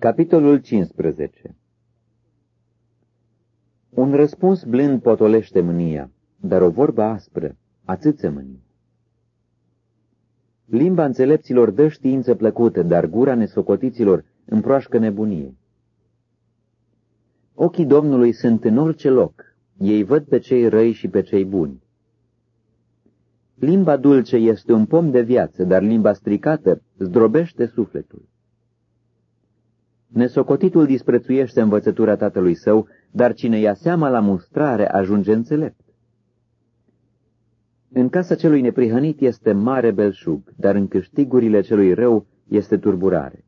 Capitolul 15 Un răspuns blând potolește mânia, dar o vorbă aspră atâță mânie. Limba înțelepților dă știință plăcută, dar gura nesocotiților împroașcă nebunie. Ochii Domnului sunt în orice loc, ei văd pe cei răi și pe cei buni. Limba dulce este un pom de viață, dar limba stricată zdrobește sufletul. Nesocotitul disprețuiește învățătura tatălui său, dar cine ia seama la mustrare ajunge înțelept. În casa celui neprihănit este mare belșug, dar în câștigurile celui rău este turburare.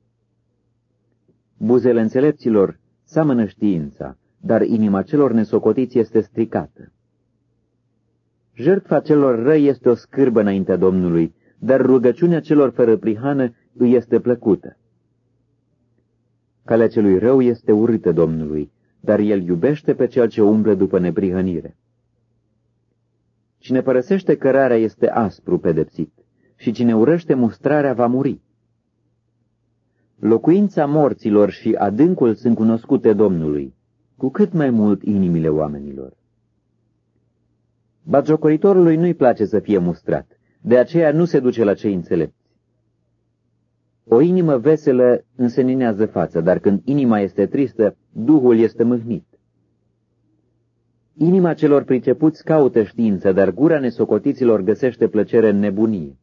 Buzele înțelepților seamănă știința, dar inima celor nesocotiți este stricată. Jertfa celor răi este o scârbă înaintea Domnului, dar rugăciunea celor fără prihană îi este plăcută. Calea celui rău este urâtă Domnului, dar el iubește pe cel ce umblă după neprihănire. Cine părăsește cărarea este aspru pedepsit și cine urăște mustrarea va muri. Locuința morților și adâncul sunt cunoscute Domnului, cu cât mai mult inimile oamenilor. Batjocoritorului nu-i place să fie mustrat, de aceea nu se duce la cei înțelepți. O inimă veselă înseninează fața, dar când inima este tristă, Duhul este mâhnit. Inima celor pricepuți caută știință, dar gura nesocotiților găsește plăcere în nebunie.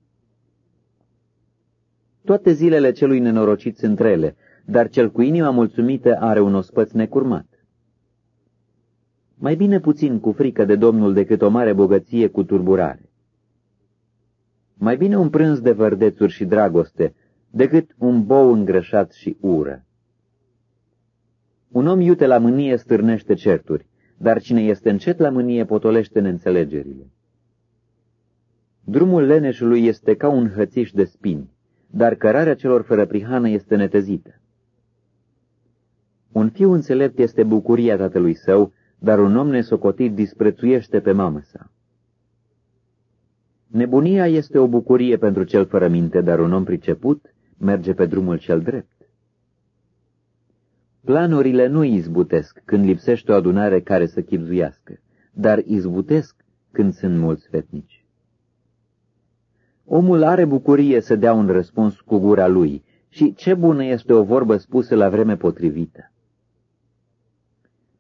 Toate zilele celui nenorocit sunt rele, dar cel cu inima mulțumită are un ospăț necurmat. Mai bine puțin cu frică de Domnul decât o mare bogăție cu turburare. Mai bine un prânz de vărdețuri și dragoste decât un bou îngrășat și ură. Un om iute la mânie stârnește certuri, dar cine este încet la mânie potolește neînțelegerile. Drumul leneșului este ca un hățiș de spini, dar cărarea celor fără prihană este netezită. Un fiu înțelept este bucuria tatălui său, dar un om nesocotit disprețuiește pe mamă sa. Nebunia este o bucurie pentru cel fără minte, dar un om priceput merge pe drumul cel drept. Planurile nu izbutesc când lipsește o adunare care să chipzuiască, dar izbutesc când sunt mulți fetnici. Omul are bucurie să dea un răspuns cu gura lui și ce bună este o vorbă spusă la vreme potrivită.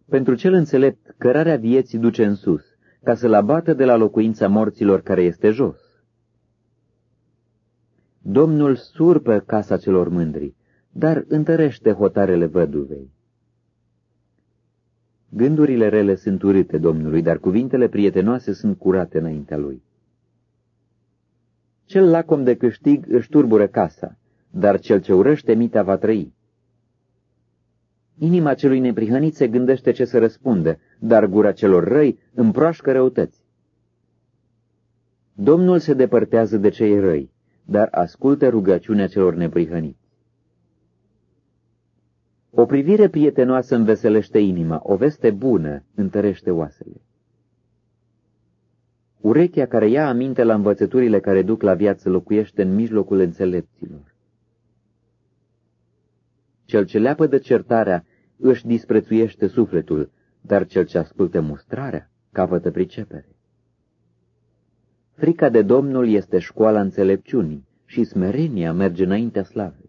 Pentru cel înțelept, cărarea vieții duce în sus, ca să-l abată de la locuința morților care este jos. Domnul surpă casa celor mândri, dar întărește hotarele văduvei. Gândurile rele sunt urâte Domnului, dar cuvintele prietenoase sunt curate înaintea lui. Cel lacom de câștig își turbură casa, dar cel ce urăște mita va trăi. Inima celui neprihănit se gândește ce să răspunde, dar gura celor răi împroașcă răutăți. Domnul se depărtează de cei răi, dar ascultă rugăciunea celor neprihăniți. O privire prietenoasă înveselește inima, o veste bună întărește oasele. Urechea care ia aminte la învățăturile care duc la viață locuiește în mijlocul înțelepților. Cel ce leapă de certarea își disprețuiește sufletul, dar cel ce ascultă mustrarea capătă pricepere. Frica de Domnul este școala înțelepciunii și smerenia merge înaintea slavei.